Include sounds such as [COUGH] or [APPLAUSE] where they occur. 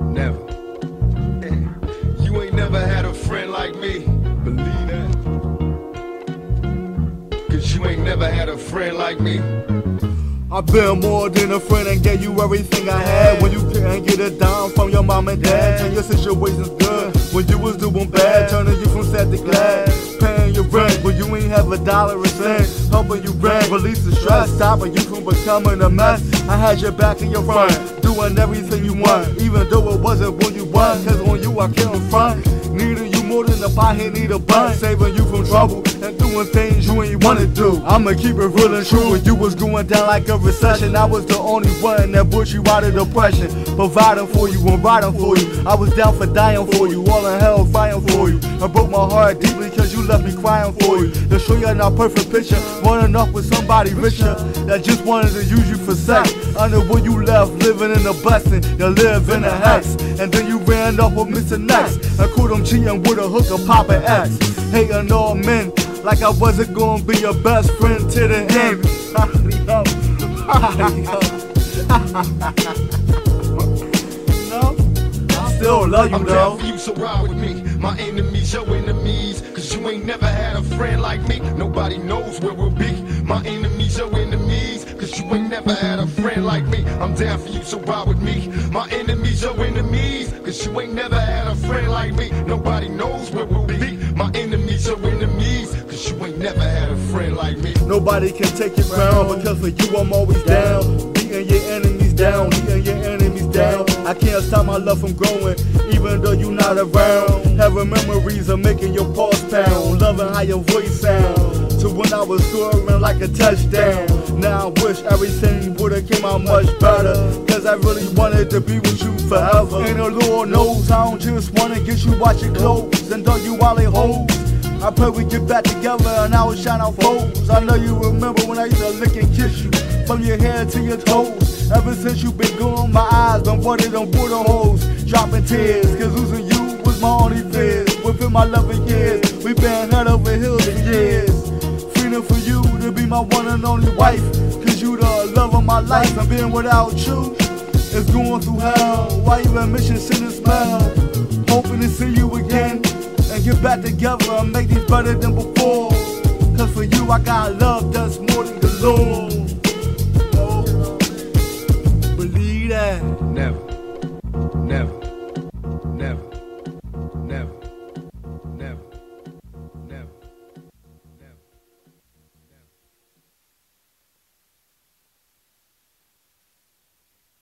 Never. [LAUGHS] You ain't never had a friend like me. Believe that. Cause you ain't never had a friend like me. I've been more than a friend and gave you everything I had. When you couldn't get it down from your mom and dad, and your situation's good. When you was doing bad, turning you from sad to glad. Paying your rent, but you ain't have a dollar a cent. Helping you rent, release the stress, stopping you from becoming a mess. I had your back and your front, doing everything you want, even though it wasn't what you want. Cause on you I can't front. Needing you more a pothead need a bun, saving you from trouble and doing things you ain't wanna do. I'ma keep it real and true. When you was going down like a recession, I was the only one that put you out of depression. Providing for you and riding for you. I was down for dying for you, all in hell fighting for you. I broke my heart deeply cause you left me crying for you. To show you not perfect picture, running off with somebody richer that just wanted to use you for sex. Under when you left, living in a blessing, you live in a hex. And then you ran off with Mr. Next. I caught him cheating with a hooker, Papa X. Hating all men like I wasn't gonna be your best friend to the end. no, [LAUGHS] I still love you I'm though. down for you, so ride with me. My enemies, your enemies. Cause you ain't never had a friend like me. Nobody knows where we'll be. My enemies, enemies. Down for you, so ride with me. My enemies, your enemies. Cause you ain't never had a friend like me. Nobody knows where we'll be. My enemies, your enemies. Cause you ain't never had a friend like me. Nobody can take your crown because for you I'm always down. Beating your enemies down, beating your enemies down. I can't stop my love from growing, even though you're not around. Having memories of making your pulse pound, loving how your voice sound. To when I was scoring like a touchdown. Now I wish everything would've came out much better. Cause I really wanted to be with you forever. And the Lord knows I don't just wanna get you watch your clothes and throw you while they hoes. I pray we get back together and I will shine our foes. I know you remember when I used to lick and kiss you from your head to your toes. Ever since you been gone, my eyes been watered on water holes, dropping tears. Cause losing you was my only fears. Within my loving years, we been head over heels for years. For you to be my one and only wife. Cause you the love of my life, and being without you is going through hell. Why even mission send a smell? Hoping to see you again and get back together and make these better than before. Cause for you, I got love that's more than galore. Believe